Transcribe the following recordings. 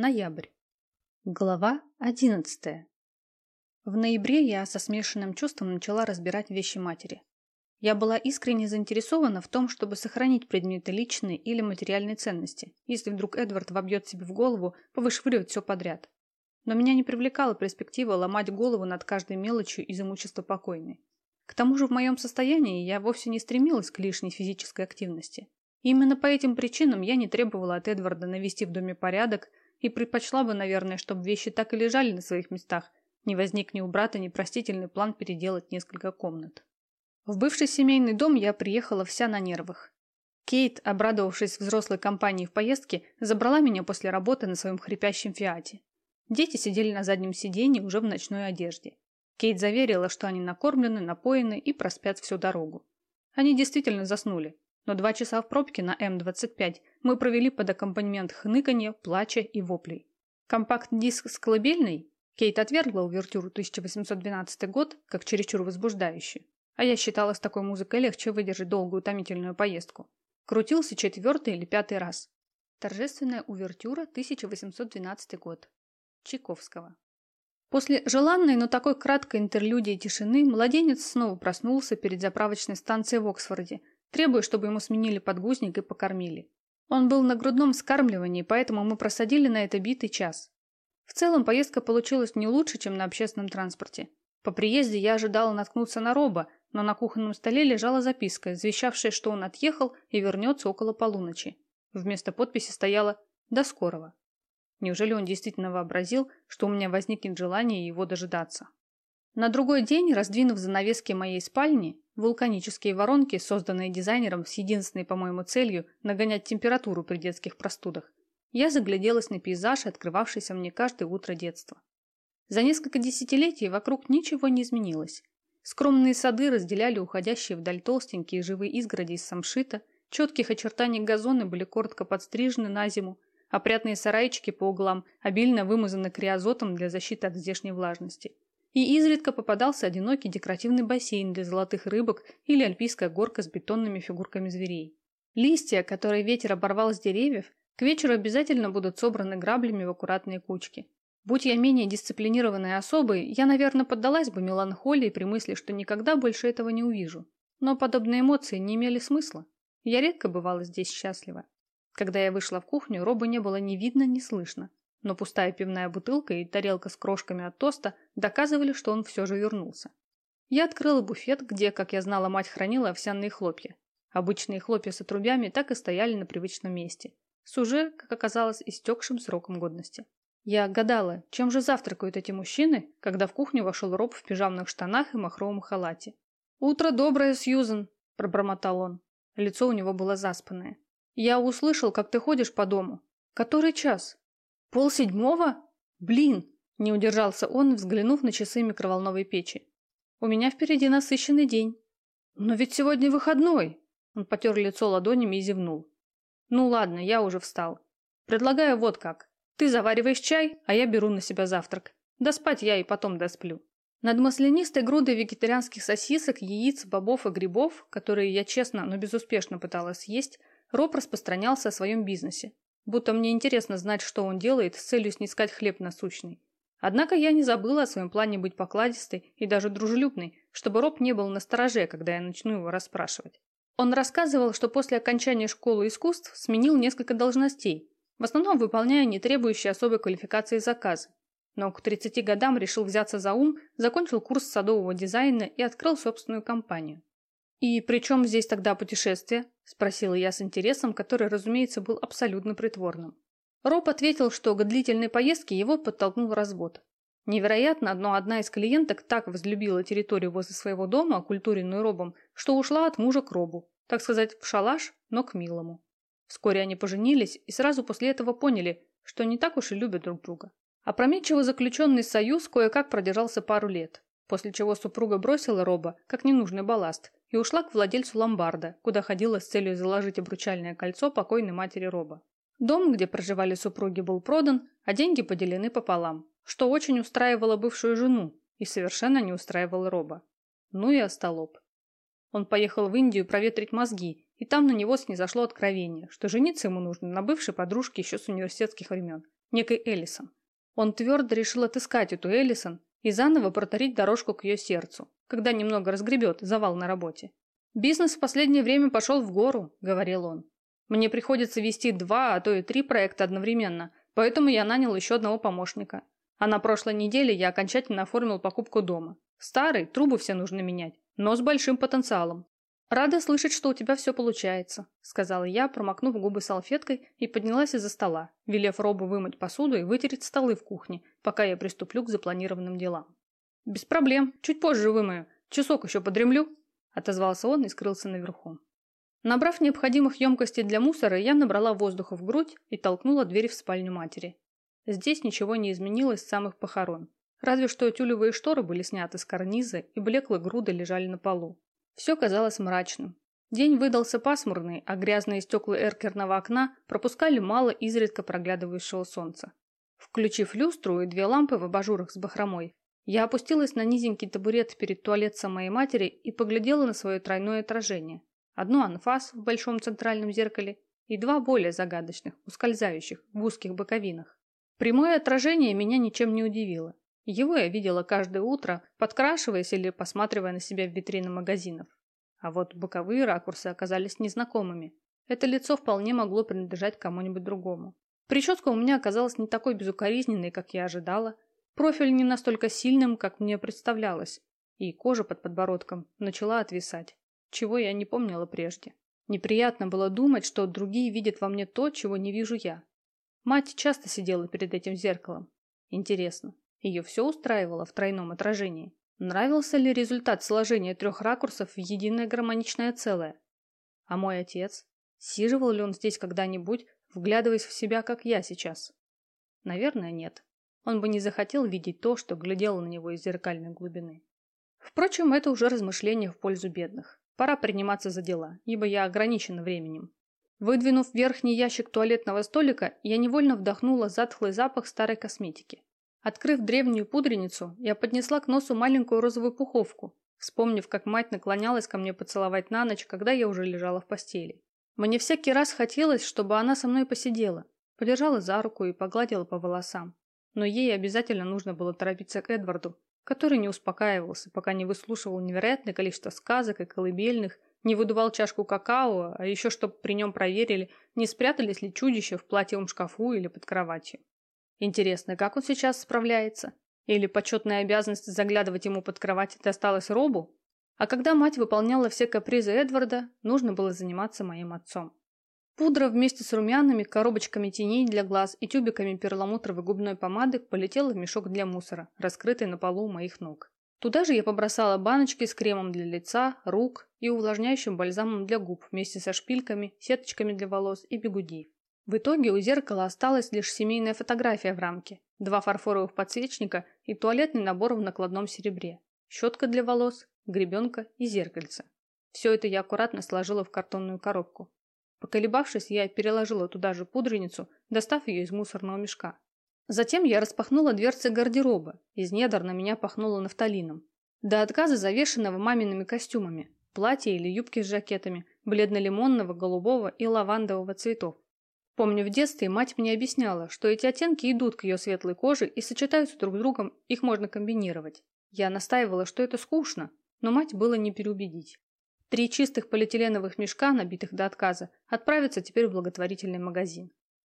Ноябрь. Глава одиннадцатая. В ноябре я со смешанным чувством начала разбирать вещи матери. Я была искренне заинтересована в том, чтобы сохранить предметы личной или материальной ценности, если вдруг Эдвард вобьет себе в голову повышвыривать все подряд. Но меня не привлекала перспектива ломать голову над каждой мелочью из имущества покойной. К тому же в моем состоянии я вовсе не стремилась к лишней физической активности. именно по этим причинам я не требовала от Эдварда навести в доме порядок и предпочла бы, наверное, чтобы вещи так и лежали на своих местах, не возник ни у брата непростительный план переделать несколько комнат. В бывший семейный дом я приехала вся на нервах. Кейт, обрадовавшись взрослой компании в поездке, забрала меня после работы на своем хрипящем фиате. Дети сидели на заднем сиденье уже в ночной одежде. Кейт заверила, что они накормлены, напоены и проспят всю дорогу. Они действительно заснули, но два часа в пробке на М-25 мы провели под аккомпанемент хныканья, плача и воплей. Компакт-диск с колыбельной Кейт отвергла увертюру 1812 год как чересчур возбуждающую, а я считала с такой музыкой легче выдержать долгую утомительную поездку. Крутился четвертый или пятый раз. Торжественная увертюра 1812 год. Чайковского. После желанной, но такой краткой интерлюдии тишины младенец снова проснулся перед заправочной станцией в Оксфорде, требуя, чтобы ему сменили подгузник и покормили. Он был на грудном вскармливании, поэтому мы просадили на это битый час. В целом поездка получилась не лучше, чем на общественном транспорте. По приезде я ожидала наткнуться на Роба, но на кухонном столе лежала записка, извещавшая, что он отъехал и вернется около полуночи. Вместо подписи стояло «До скорого». Неужели он действительно вообразил, что у меня возникнет желание его дожидаться? На другой день, раздвинув занавески моей спальни, вулканические воронки, созданные дизайнером с единственной, по-моему, целью нагонять температуру при детских простудах, я загляделась на пейзаж, открывавшийся мне каждое утро детства. За несколько десятилетий вокруг ничего не изменилось. Скромные сады разделяли уходящие вдаль толстенькие живые изгороди из самшита, четких очертаний газоны были коротко подстрижены на зиму, опрятные сарайчики по углам обильно вымазаны криозотом для защиты от здешней влажности – и изредка попадался одинокий декоративный бассейн для золотых рыбок или альпийская горка с бетонными фигурками зверей. Листья, которые ветер оборвал с деревьев, к вечеру обязательно будут собраны граблями в аккуратные кучки. Будь я менее дисциплинированной особой, я, наверное, поддалась бы меланхолии при мысли, что никогда больше этого не увижу. Но подобные эмоции не имели смысла. Я редко бывала здесь счастлива. Когда я вышла в кухню, Роба не было ни видно, ни слышно но пустая пивная бутылка и тарелка с крошками от тоста доказывали, что он все же вернулся. Я открыла буфет, где, как я знала, мать хранила овсяные хлопья. Обычные хлопья с отрубями так и стояли на привычном месте, с уже, как оказалось, истекшим сроком годности. Я гадала, чем же завтракают эти мужчины, когда в кухню вошел Роб в пижамных штанах и махровом халате. «Утро доброе, Сьюзен!» – пробормотал он. Лицо у него было заспанное. «Я услышал, как ты ходишь по дому. Который час?» Пол седьмого? Блин! Не удержался он, взглянув на часы микроволновой печи. У меня впереди насыщенный день. Но ведь сегодня выходной. Он потер лицо ладонями и зевнул. Ну ладно, я уже встал. Предлагаю вот как. Ты завариваешь чай, а я беру на себя завтрак. Да спать я и потом досплю. Над маслянистой грудой вегетарианских сосисок, яиц, бобов и грибов, которые я честно, но безуспешно пыталась съесть, Роб распространялся о своем бизнесе будто мне интересно знать, что он делает с целью снискать хлеб насущный. Однако я не забыла о своем плане быть покладистой и даже дружелюбной, чтобы Роб не был настороже, когда я начну его расспрашивать. Он рассказывал, что после окончания школы искусств сменил несколько должностей, в основном выполняя не требующие особой квалификации заказы. Но к 30 годам решил взяться за ум, закончил курс садового дизайна и открыл собственную компанию. «И при чем здесь тогда путешествие?» – спросила я с интересом, который, разумеется, был абсолютно притворным. Роб ответил, что к длительной поездке его подтолкнул развод. Невероятно, но одна из клиенток так возлюбила территорию возле своего дома, окультуренную Робом, что ушла от мужа к Робу, так сказать, в шалаш, но к милому. Вскоре они поженились и сразу после этого поняли, что не так уж и любят друг друга. Опрометчиво заключенный союз кое-как продержался пару лет, после чего супруга бросила Роба, как ненужный балласт, и ушла к владельцу ломбарда, куда ходила с целью заложить обручальное кольцо покойной матери Роба. Дом, где проживали супруги, был продан, а деньги поделены пополам, что очень устраивало бывшую жену и совершенно не устраивало Роба. Ну и остолоп. Он поехал в Индию проветрить мозги, и там на него снизошло откровение, что жениться ему нужно на бывшей подружке еще с университетских времен. некой Эллисон. Он твердо решил отыскать эту Эллисон и заново протарить дорожку к ее сердцу, когда немного разгребет завал на работе. «Бизнес в последнее время пошел в гору», — говорил он. «Мне приходится вести два, а то и три проекта одновременно, поэтому я нанял еще одного помощника. А на прошлой неделе я окончательно оформил покупку дома. Старый, трубы все нужно менять, но с большим потенциалом. «Рада слышать, что у тебя все получается», — сказала я, промокнув губы салфеткой и поднялась из-за стола, велев Робу вымыть посуду и вытереть столы в кухне, пока я приступлю к запланированным делам. «Без проблем, чуть позже вымою, часок еще подремлю», — отозвался он и скрылся наверху. Набрав необходимых емкостей для мусора, я набрала воздуха в грудь и толкнула дверь в спальню матери. Здесь ничего не изменилось с самых похорон. Разве что тюлевые шторы были сняты с карниза и блеклые груды лежали на полу. Все казалось мрачным. День выдался пасмурный, а грязные стекла эркерного окна пропускали мало изредка проглядывающего солнца. Включив люстру и две лампы в абажурах с бахромой, я опустилась на низенький табурет перед туалетом моей матери и поглядела на свое тройное отражение. Одно анфас в большом центральном зеркале и два более загадочных, ускользающих в узких боковинах. Прямое отражение меня ничем не удивило. Его я видела каждое утро, подкрашиваясь или посматривая на себя в витрины магазинов. А вот боковые ракурсы оказались незнакомыми. Это лицо вполне могло принадлежать кому-нибудь другому. Прическа у меня оказалась не такой безукоризненной, как я ожидала. Профиль не настолько сильным, как мне представлялось. И кожа под подбородком начала отвисать, чего я не помнила прежде. Неприятно было думать, что другие видят во мне то, чего не вижу я. Мать часто сидела перед этим зеркалом. Интересно, ее все устраивало в тройном отражении. Нравился ли результат сложения трех ракурсов в единое гармоничное целое? А мой отец? Сиживал ли он здесь когда-нибудь, вглядываясь в себя, как я сейчас? Наверное, нет. Он бы не захотел видеть то, что глядело на него из зеркальной глубины. Впрочем, это уже размышление в пользу бедных. Пора приниматься за дела, ибо я ограничена временем. Выдвинув верхний ящик туалетного столика, я невольно вдохнула затхлый запах старой косметики. Открыв древнюю пудреницу, я поднесла к носу маленькую розовую пуховку, вспомнив, как мать наклонялась ко мне поцеловать на ночь, когда я уже лежала в постели. Мне всякий раз хотелось, чтобы она со мной посидела, подержала за руку и погладила по волосам. Но ей обязательно нужно было торопиться к Эдварду, который не успокаивался, пока не выслушивал невероятное количество сказок и колыбельных, не выдувал чашку какао, а еще чтобы при нем проверили, не спрятались ли чудища в платьевом шкафу или под кроватью. Интересно, как он сейчас справляется? Или почетная обязанность заглядывать ему под кровать досталась Робу? А когда мать выполняла все капризы Эдварда, нужно было заниматься моим отцом. Пудра вместе с румянами, коробочками теней для глаз и тюбиками перламутровой губной помады полетела в мешок для мусора, раскрытый на полу у моих ног. Туда же я побросала баночки с кремом для лица, рук и увлажняющим бальзамом для губ вместе со шпильками, сеточками для волос и бигуди. В итоге у зеркала осталась лишь семейная фотография в рамке, два фарфоровых подсвечника и туалетный набор в накладном серебре, щетка для волос, гребенка и зеркальце. Все это я аккуратно сложила в картонную коробку. Поколебавшись, я переложила туда же пудреницу, достав ее из мусорного мешка. Затем я распахнула дверцы гардероба. Из недр на меня пахнуло нафталином. До отказа завешенного мамиными костюмами. Платья или юбки с жакетами, бледно-лимонного, голубого и лавандового цветов. Помню, в детстве мать мне объясняла, что эти оттенки идут к ее светлой коже и сочетаются друг с другом, их можно комбинировать. Я настаивала, что это скучно, но мать было не переубедить. Три чистых полиэтиленовых мешка, набитых до отказа, отправятся теперь в благотворительный магазин.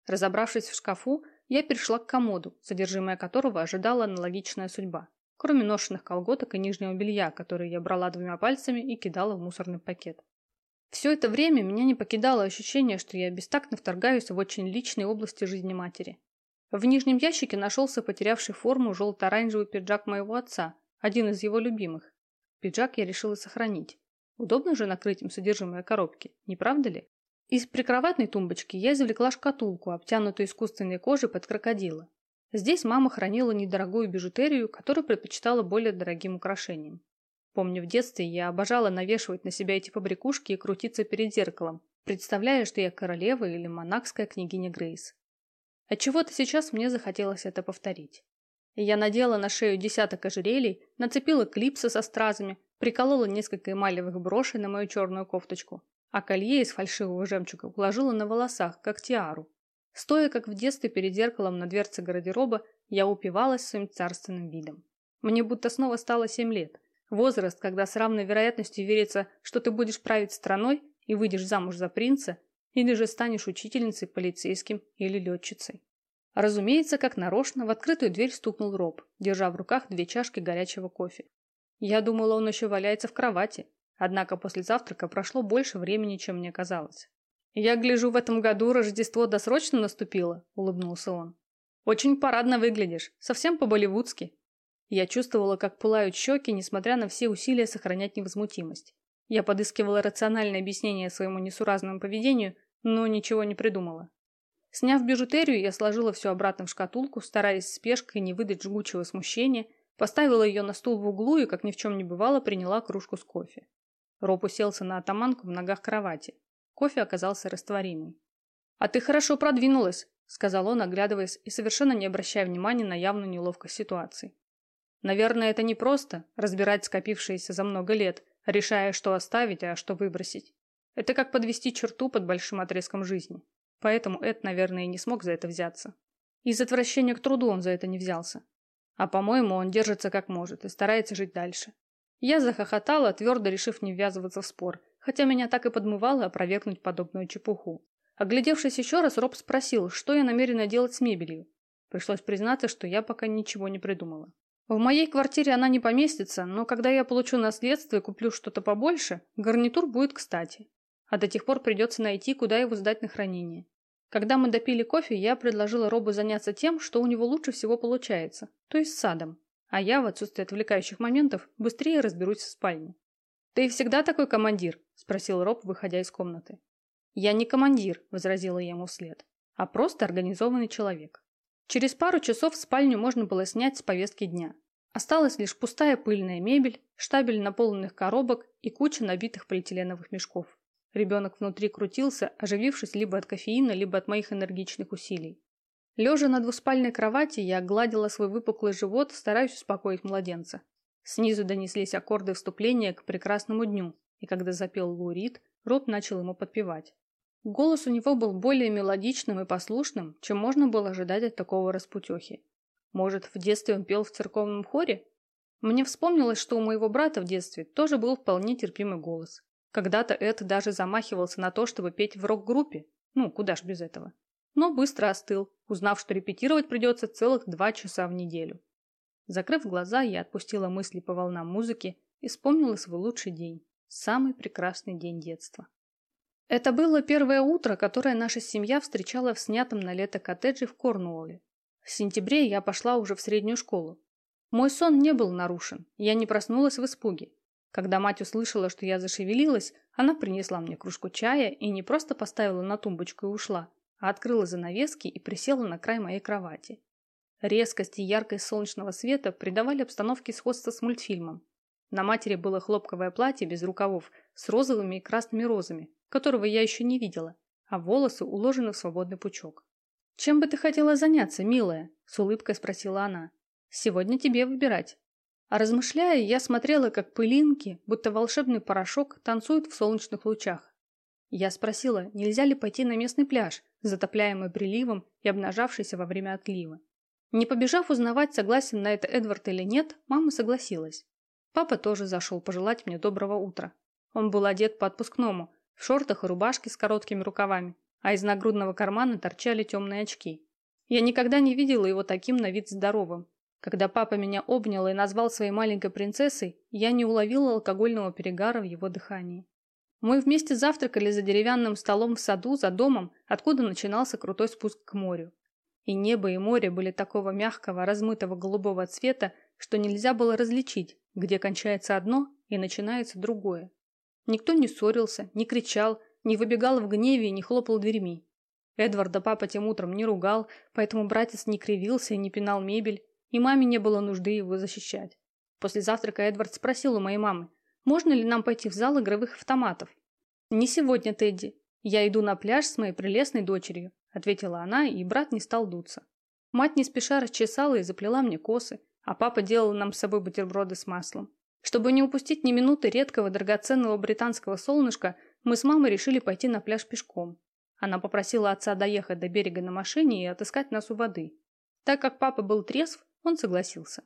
Разобравшись в шкафу, я перешла к комоду, содержимое которого ожидала аналогичная судьба, кроме ношенных колготок и нижнего белья, которые я брала двумя пальцами и кидала в мусорный пакет. Все это время меня не покидало ощущение, что я бестактно вторгаюсь в очень личные области жизни матери. В нижнем ящике нашелся потерявший форму желто-оранжевый пиджак моего отца, один из его любимых. Пиджак я решила сохранить. Удобно же накрыть им содержимое коробки, не правда ли? Из прикроватной тумбочки я извлекла шкатулку, обтянутую искусственной кожей под крокодила. Здесь мама хранила недорогую бижутерию, которую предпочитала более дорогим украшениям. Помню, в детстве я обожала навешивать на себя эти побрякушки и крутиться перед зеркалом, представляя, что я королева или монахская княгиня Грейс. Отчего-то сейчас мне захотелось это повторить. Я надела на шею десяток ожерелий, нацепила клипсы со стразами, приколола несколько эмалевых брошей на мою черную кофточку, а колье из фальшивого жемчуга уложила на волосах, как тиару. Стоя, как в детстве, перед зеркалом на дверце гардероба, я упивалась своим царственным видом. Мне будто снова стало семь лет. Возраст, когда с равной вероятностью верится, что ты будешь править страной и выйдешь замуж за принца, или же станешь учительницей, полицейским или летчицей. Разумеется, как нарочно, в открытую дверь стукнул Роб, держа в руках две чашки горячего кофе. Я думала, он еще валяется в кровати, однако после завтрака прошло больше времени, чем мне казалось. «Я гляжу, в этом году Рождество досрочно наступило», — улыбнулся он. «Очень парадно выглядишь, совсем по-болливудски». Я чувствовала, как пылают щеки, несмотря на все усилия сохранять невозмутимость. Я подыскивала рациональное объяснение своему несуразному поведению, но ничего не придумала. Сняв бижутерию, я сложила все обратно в шкатулку, стараясь спешкой не выдать жгучего смущения, поставила ее на стул в углу и, как ни в чем не бывало, приняла кружку с кофе. Роб уселся на атаманку в ногах кровати. Кофе оказался растворимый. «А ты хорошо продвинулась», — сказал он, оглядываясь и совершенно не обращая внимания на явную неловкость ситуации. «Наверное, это непросто — разбирать скопившееся за много лет, решая, что оставить, а что выбросить. Это как подвести черту под большим отрезком жизни. Поэтому Эд, наверное, и не смог за это взяться. Из отвращения к труду он за это не взялся. А, по-моему, он держится как может и старается жить дальше. Я захохотала, твердо решив не ввязываться в спор, хотя меня так и подмывало опровергнуть подобную чепуху. Оглядевшись еще раз, Роб спросил, что я намерена делать с мебелью. Пришлось признаться, что я пока ничего не придумала. В моей квартире она не поместится, но когда я получу наследство и куплю что-то побольше, гарнитур будет кстати. А до тех пор придется найти, куда его сдать на хранение. Когда мы допили кофе, я предложила Робу заняться тем, что у него лучше всего получается, то есть садом. А я, в отсутствие отвлекающих моментов, быстрее разберусь в спальне. «Ты всегда такой командир?» – спросил Роб, выходя из комнаты. «Я не командир», – возразила я ему вслед, – «а просто организованный человек». Через пару часов спальню можно было снять с повестки дня. Осталась лишь пустая пыльная мебель, штабель наполненных коробок и куча набитых полиэтиленовых мешков. Ребенок внутри крутился, оживившись либо от кофеина, либо от моих энергичных усилий. Лежа на двуспальной кровати, я гладила свой выпуклый живот, стараясь успокоить младенца. Снизу донеслись аккорды вступления к прекрасному дню, и когда запел Лурид, Роб начал ему подпевать. Голос у него был более мелодичным и послушным, чем можно было ожидать от такого распутехи. Может, в детстве он пел в церковном хоре? Мне вспомнилось, что у моего брата в детстве тоже был вполне терпимый голос. Когда-то Эд даже замахивался на то, чтобы петь в рок-группе. Ну, куда ж без этого. Но быстро остыл, узнав, что репетировать придется целых два часа в неделю. Закрыв глаза, я отпустила мысли по волнам музыки и вспомнила свой лучший день. Самый прекрасный день детства. Это было первое утро, которое наша семья встречала в снятом на лето коттедже в Корнуолле. В сентябре я пошла уже в среднюю школу. Мой сон не был нарушен, я не проснулась в испуге. Когда мать услышала, что я зашевелилась, она принесла мне кружку чая и не просто поставила на тумбочку и ушла, а открыла занавески и присела на край моей кровати. Резкость и яркость солнечного света придавали обстановке сходство с мультфильмом. На матери было хлопковое платье без рукавов с розовыми и красными розами, которого я еще не видела, а волосы уложены в свободный пучок. «Чем бы ты хотела заняться, милая?» – с улыбкой спросила она. «Сегодня тебе выбирать». А размышляя, я смотрела, как пылинки, будто волшебный порошок, танцуют в солнечных лучах. Я спросила, нельзя ли пойти на местный пляж, затопляемый приливом и обнажавшийся во время отлива. Не побежав узнавать, согласен на это Эдвард или нет, мама согласилась. Папа тоже зашел пожелать мне доброго утра. Он был одет по отпускному, в шортах и рубашке с короткими рукавами, а из нагрудного кармана торчали темные очки. Я никогда не видела его таким на вид здоровым. Когда папа меня обнял и назвал своей маленькой принцессой, я не уловила алкогольного перегара в его дыхании. Мы вместе завтракали за деревянным столом в саду за домом, откуда начинался крутой спуск к морю. И небо, и море были такого мягкого, размытого голубого цвета, что нельзя было различить, где кончается одно и начинается другое. Никто не ссорился, не кричал, не выбегал в гневе и не хлопал дверьми. Эдварда папа тем утром не ругал, поэтому братец не кривился и не пинал мебель, и маме не было нужды его защищать. После завтрака Эдвард спросил у моей мамы, можно ли нам пойти в зал игровых автоматов. «Не сегодня, Тедди. Я иду на пляж с моей прелестной дочерью ответила она, и брат не стал дуться. Мать не спеша расчесала и заплела мне косы, а папа делал нам с собой бутерброды с маслом. Чтобы не упустить ни минуты редкого драгоценного британского солнышка, мы с мамой решили пойти на пляж пешком. Она попросила отца доехать до берега на машине и отыскать нас у воды. Так как папа был трезв, он согласился.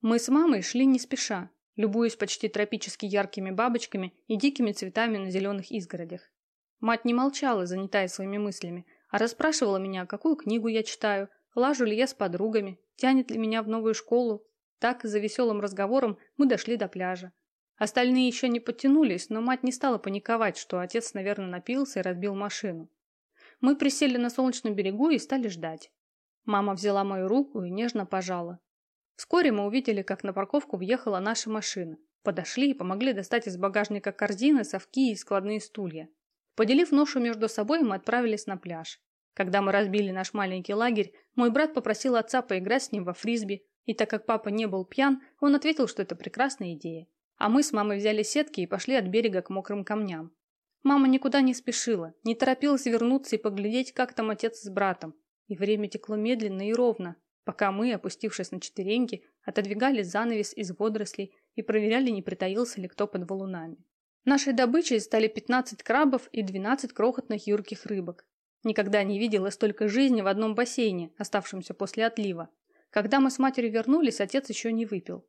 Мы с мамой шли не спеша, любуясь почти тропически яркими бабочками и дикими цветами на зеленых изгородях. Мать не молчала, занятая своими мыслями, а расспрашивала меня, какую книгу я читаю, лажу ли я с подругами, тянет ли меня в новую школу. Так, за веселым разговором, мы дошли до пляжа. Остальные еще не подтянулись, но мать не стала паниковать, что отец, наверное, напился и разбил машину. Мы присели на солнечном берегу и стали ждать. Мама взяла мою руку и нежно пожала. Вскоре мы увидели, как на парковку въехала наша машина. Подошли и помогли достать из багажника корзины, совки и складные стулья. Поделив ношу между собой, мы отправились на пляж. Когда мы разбили наш маленький лагерь, мой брат попросил отца поиграть с ним во фрисби, и так как папа не был пьян, он ответил, что это прекрасная идея. А мы с мамой взяли сетки и пошли от берега к мокрым камням. Мама никуда не спешила, не торопилась вернуться и поглядеть, как там отец с братом. И время текло медленно и ровно, пока мы, опустившись на четвереньки, отодвигали занавес из водорослей и проверяли, не притаился ли кто под валунами. Нашей добычей стали 15 крабов и 12 крохотных юрких рыбок. Никогда не видела столько жизни в одном бассейне, оставшемся после отлива. Когда мы с матерью вернулись, отец еще не выпил.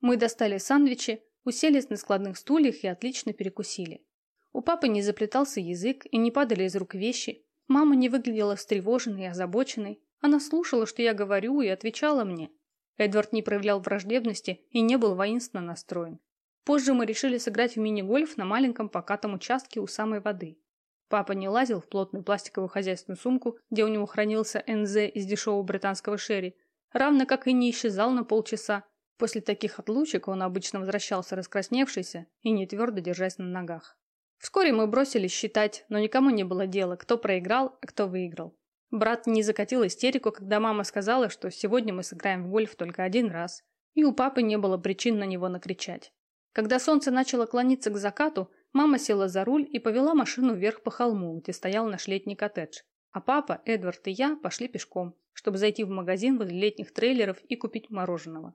Мы достали сандвичи, уселись на складных стульях и отлично перекусили. У папы не заплетался язык и не падали из рук вещи. Мама не выглядела встревоженной и озабоченной. Она слушала, что я говорю, и отвечала мне. Эдвард не проявлял враждебности и не был воинственно настроен. Позже мы решили сыграть в мини-гольф на маленьком покатом участке у самой воды. Папа не лазил в плотную пластиковую хозяйственную сумку, где у него хранился НЗ из дешевого британского шерри, равно как и не исчезал на полчаса, После таких отлучек он обычно возвращался раскрасневшийся и не твердо держась на ногах. Вскоре мы бросились считать, но никому не было дела, кто проиграл, а кто выиграл. Брат не закатил истерику, когда мама сказала, что сегодня мы сыграем в гольф только один раз, и у папы не было причин на него накричать. Когда солнце начало клониться к закату, мама села за руль и повела машину вверх по холму, где стоял наш летний коттедж. А папа, Эдвард и я пошли пешком, чтобы зайти в магазин возле летних трейлеров и купить мороженого.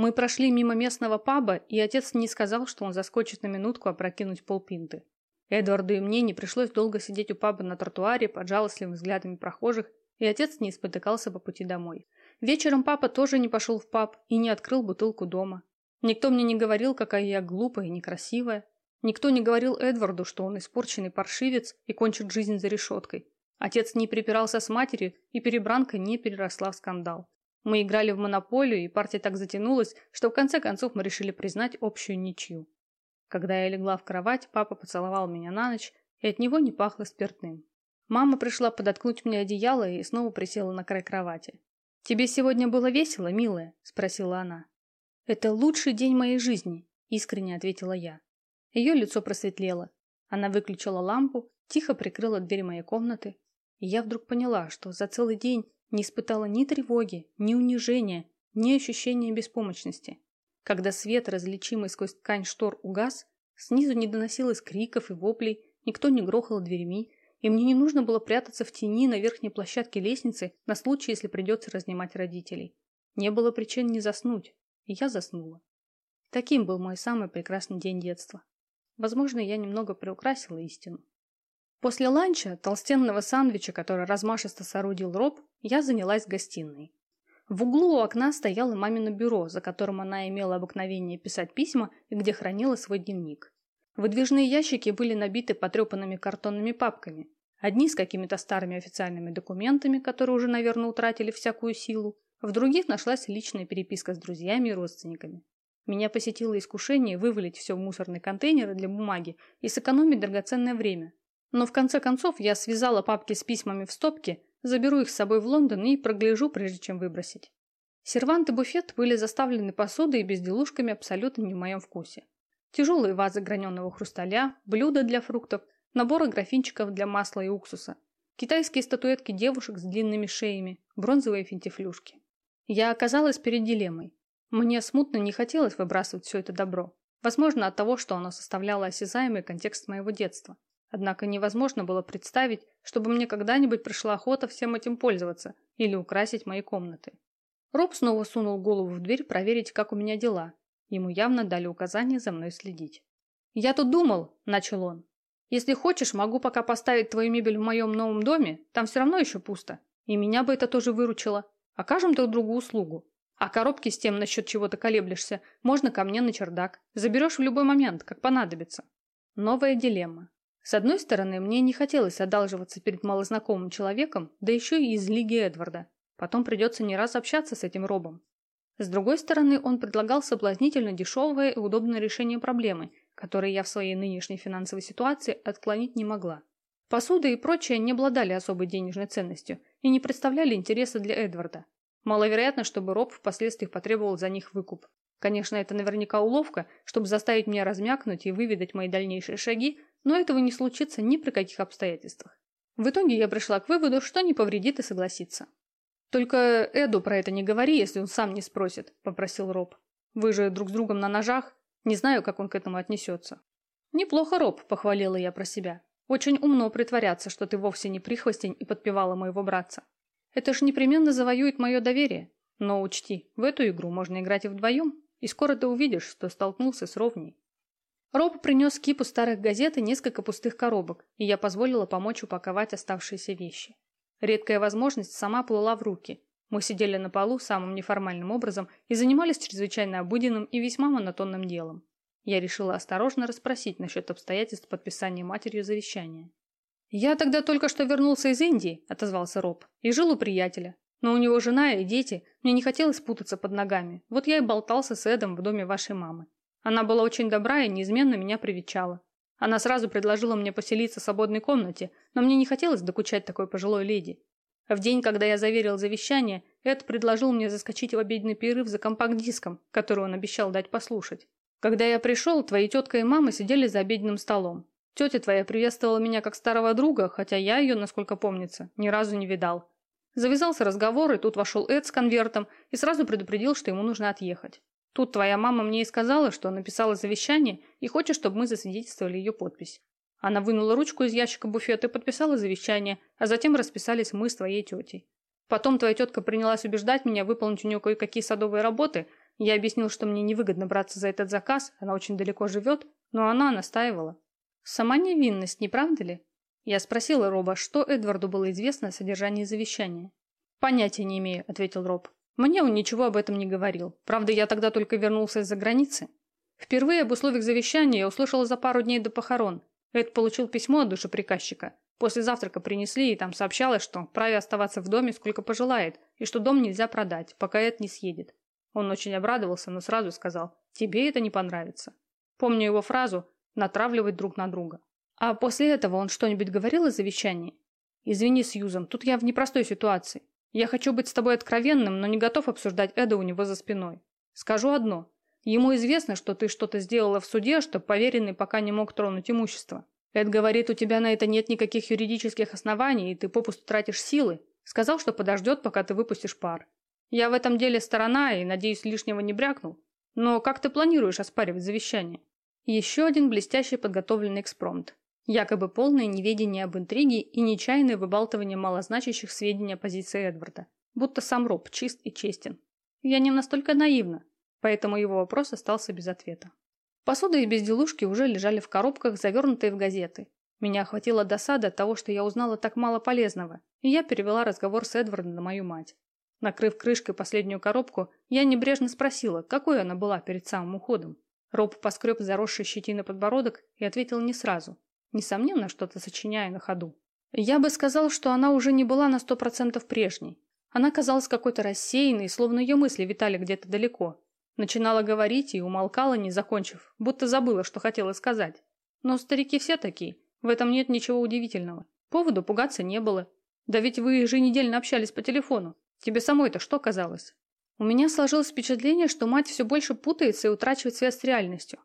Мы прошли мимо местного паба, и отец не сказал, что он заскочит на минутку опрокинуть полпинты. Эдварду и мне не пришлось долго сидеть у паба на тротуаре под жалостливыми взглядами прохожих, и отец не спотыкался по пути домой. Вечером папа тоже не пошел в паб и не открыл бутылку дома. Никто мне не говорил, какая я глупая и некрасивая. Никто не говорил Эдварду, что он испорченный паршивец и кончит жизнь за решеткой. Отец не припирался с матерью, и перебранка не переросла в скандал. Мы играли в монополию, и партия так затянулась, что в конце концов мы решили признать общую ничью. Когда я легла в кровать, папа поцеловал меня на ночь, и от него не пахло спиртным. Мама пришла подоткнуть мне одеяло и снова присела на край кровати. «Тебе сегодня было весело, милая?» – спросила она. «Это лучший день моей жизни», – искренне ответила я. Ее лицо просветлело. Она выключила лампу, тихо прикрыла дверь моей комнаты, и я вдруг поняла, что за целый день не испытала ни тревоги, ни унижения, ни ощущения беспомощности. Когда свет, различимый сквозь ткань штор, угас, снизу не доносилось криков и воплей, никто не грохал дверьми, и мне не нужно было прятаться в тени на верхней площадке лестницы на случай, если придется разнимать родителей. Не было причин не заснуть, и я заснула. Таким был мой самый прекрасный день детства. Возможно, я немного приукрасила истину. После ланча, толстенного сандвича, который размашисто соорудил Роб, я занялась гостиной. В углу у окна стояло мамино бюро, за которым она имела обыкновение писать письма и где хранила свой дневник. Выдвижные ящики были набиты потрепанными картонными папками. Одни с какими-то старыми официальными документами, которые уже, наверное, утратили всякую силу. В других нашлась личная переписка с друзьями и родственниками. Меня посетило искушение вывалить все в мусорный контейнер для бумаги и сэкономить драгоценное время, но в конце концов я связала папки с письмами в стопке, заберу их с собой в Лондон и прогляжу, прежде чем выбросить. Сервант и буфет были заставлены посудой и безделушками абсолютно не в моем вкусе. Тяжелые вазы граненого хрусталя, блюда для фруктов, наборы графинчиков для масла и уксуса, китайские статуэтки девушек с длинными шеями, бронзовые финтифлюшки. Я оказалась перед дилеммой. Мне смутно не хотелось выбрасывать все это добро. Возможно, от того, что оно составляло осязаемый контекст моего детства. Однако невозможно было представить, чтобы мне когда-нибудь пришла охота всем этим пользоваться или украсить мои комнаты. Роб снова сунул голову в дверь проверить, как у меня дела. Ему явно дали указание за мной следить. «Я тут думал», – начал он. Если хочешь, могу пока поставить твою мебель в моем новом доме, там все равно еще пусто. И меня бы это тоже выручило. Окажем друг другу услугу. А коробки с тем, насчет чего ты колеблешься, можно ко мне на чердак. Заберешь в любой момент, как понадобится. Новая дилемма. С одной стороны, мне не хотелось одалживаться перед малознакомым человеком, да еще и из Лиги Эдварда. Потом придется не раз общаться с этим Робом. С другой стороны, он предлагал соблазнительно дешевое и удобное решение проблемы, которые я в своей нынешней финансовой ситуации отклонить не могла. Посуда и прочее не обладали особой денежной ценностью и не представляли интереса для Эдварда. Маловероятно, чтобы Роб впоследствии потребовал за них выкуп. Конечно, это наверняка уловка, чтобы заставить меня размякнуть и выведать мои дальнейшие шаги, но этого не случится ни при каких обстоятельствах. В итоге я пришла к выводу, что не повредит и согласиться. «Только Эду про это не говори, если он сам не спросит», – попросил Роб. «Вы же друг с другом на ножах. Не знаю, как он к этому отнесется». «Неплохо, Роб», – похвалила я про себя. «Очень умно притворяться, что ты вовсе не прихвостень и подпевала моего братца. Это ж непременно завоюет мое доверие. Но учти, в эту игру можно играть и вдвоем, и скоро ты увидишь, что столкнулся с ровней. Роб принес кипу старых газет и несколько пустых коробок, и я позволила помочь упаковать оставшиеся вещи. Редкая возможность сама плыла в руки. Мы сидели на полу самым неформальным образом и занимались чрезвычайно обыденным и весьма монотонным делом. Я решила осторожно расспросить насчет обстоятельств подписания матерью завещания. «Я тогда только что вернулся из Индии», – отозвался Роб, – «и жил у приятеля. Но у него жена и дети, мне не хотелось путаться под ногами. Вот я и болтался с Эдом в доме вашей мамы. Она была очень добра и неизменно меня привечала. Она сразу предложила мне поселиться в свободной комнате, но мне не хотелось докучать такой пожилой леди. В день, когда я заверил завещание, Эд предложил мне заскочить в обеденный перерыв за компакт-диском, который он обещал дать послушать. Когда я пришел, твои тетка и мама сидели за обеденным столом. Тетя твоя приветствовала меня как старого друга, хотя я ее, насколько помнится, ни разу не видал. Завязался разговор, и тут вошел Эд с конвертом и сразу предупредил, что ему нужно отъехать. Тут твоя мама мне и сказала, что написала завещание и хочет, чтобы мы засвидетельствовали ее подпись. Она вынула ручку из ящика буфета и подписала завещание, а затем расписались мы с твоей тетей. Потом твоя тетка принялась убеждать меня выполнить у нее кое-какие садовые работы. Я объяснил, что мне невыгодно браться за этот заказ, она очень далеко живет, но она настаивала. Сама невинность, не правда ли? Я спросила Роба, что Эдварду было известно о содержании завещания. «Понятия не имею», — ответил Роб. «Мне он ничего об этом не говорил. Правда, я тогда только вернулся из-за границы. Впервые об условиях завещания я услышала за пару дней до похорон. Эд получил письмо от душеприказчика. После завтрака принесли, и там сообщалось, что вправе оставаться в доме сколько пожелает, и что дом нельзя продать, пока Эд не съедет. Он очень обрадовался, но сразу сказал, «Тебе это не понравится». Помню его фразу натравливать друг на друга. А после этого он что-нибудь говорил о завещании? Извини, Сьюзан, тут я в непростой ситуации. Я хочу быть с тобой откровенным, но не готов обсуждать Эда у него за спиной. Скажу одно. Ему известно, что ты что-то сделала в суде, что поверенный пока не мог тронуть имущество. Эд говорит, у тебя на это нет никаких юридических оснований, и ты попусту тратишь силы. Сказал, что подождет, пока ты выпустишь пар. Я в этом деле сторона и, надеюсь, лишнего не брякнул. Но как ты планируешь оспаривать завещание? Еще один блестящий подготовленный экспромт. Якобы полное неведение об интриге и нечаянное выбалтывание малозначащих сведений о позиции Эдварда. Будто сам Роб чист и честен. Я не настолько наивна, поэтому его вопрос остался без ответа. Посуда и безделушки уже лежали в коробках, завернутые в газеты. Меня охватила досада от того, что я узнала так мало полезного, и я перевела разговор с Эдвардом на мою мать. Накрыв крышкой последнюю коробку, я небрежно спросила, какой она была перед самым уходом. Роб поскреб заросший щетиной подбородок и ответил не сразу. Несомненно, что-то сочиняя на ходу. Я бы сказал, что она уже не была на сто процентов прежней. Она казалась какой-то рассеянной, словно ее мысли витали где-то далеко. Начинала говорить и умолкала, не закончив, будто забыла, что хотела сказать. Но старики все такие, в этом нет ничего удивительного. Поводу пугаться не было. Да ведь вы еженедельно общались по телефону. Тебе самой-то что казалось? У меня сложилось впечатление, что мать все больше путается и утрачивает связь с реальностью.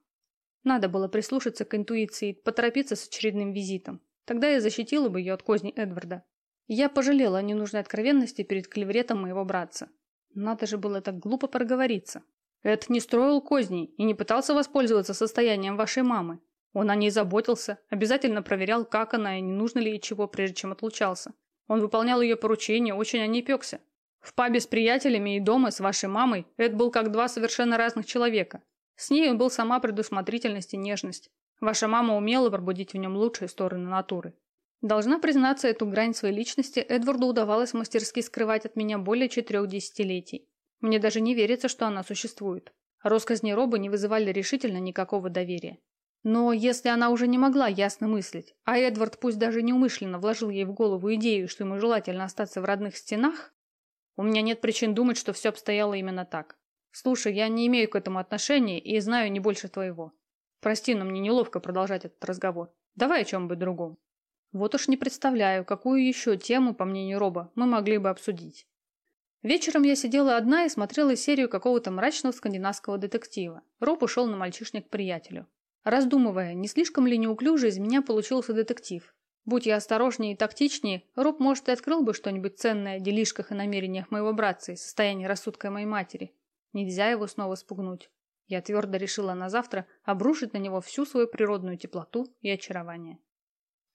Надо было прислушаться к интуиции поторопиться с очередным визитом. Тогда я защитила бы ее от козни Эдварда. Я пожалела о ненужной откровенности перед клевретом моего братца. Надо же было так глупо проговориться. Эд не строил козней и не пытался воспользоваться состоянием вашей мамы. Он о ней заботился, обязательно проверял, как она и не нужно ли ей чего, прежде чем отлучался. Он выполнял ее поручения, очень о ней пекся. В пабе с приятелями и дома с вашей мамой Эд был как два совершенно разных человека. С он был сама предусмотрительность и нежность. Ваша мама умела пробудить в нем лучшие стороны натуры. Должна признаться, эту грань своей личности Эдварду удавалось мастерски скрывать от меня более четырех десятилетий. Мне даже не верится, что она существует. Росказни Робы не вызывали решительно никакого доверия. Но если она уже не могла ясно мыслить, а Эдвард пусть даже неумышленно вложил ей в голову идею, что ему желательно остаться в родных стенах, у меня нет причин думать, что все обстояло именно так. Слушай, я не имею к этому отношения и знаю не больше твоего. Прости, но мне неловко продолжать этот разговор. Давай о чем-нибудь другом. Вот уж не представляю, какую еще тему, по мнению Роба, мы могли бы обсудить. Вечером я сидела одна и смотрела серию какого-то мрачного скандинавского детектива. Роб ушел на мальчишник к приятелю. Раздумывая, не слишком ли неуклюже из меня получился детектив. Будь я осторожнее и тактичнее, Роб, может, и открыл бы что-нибудь ценное о делишках и намерениях моего братца и состоянии рассудка моей матери. Нельзя его снова спугнуть. Я твердо решила на завтра обрушить на него всю свою природную теплоту и очарование.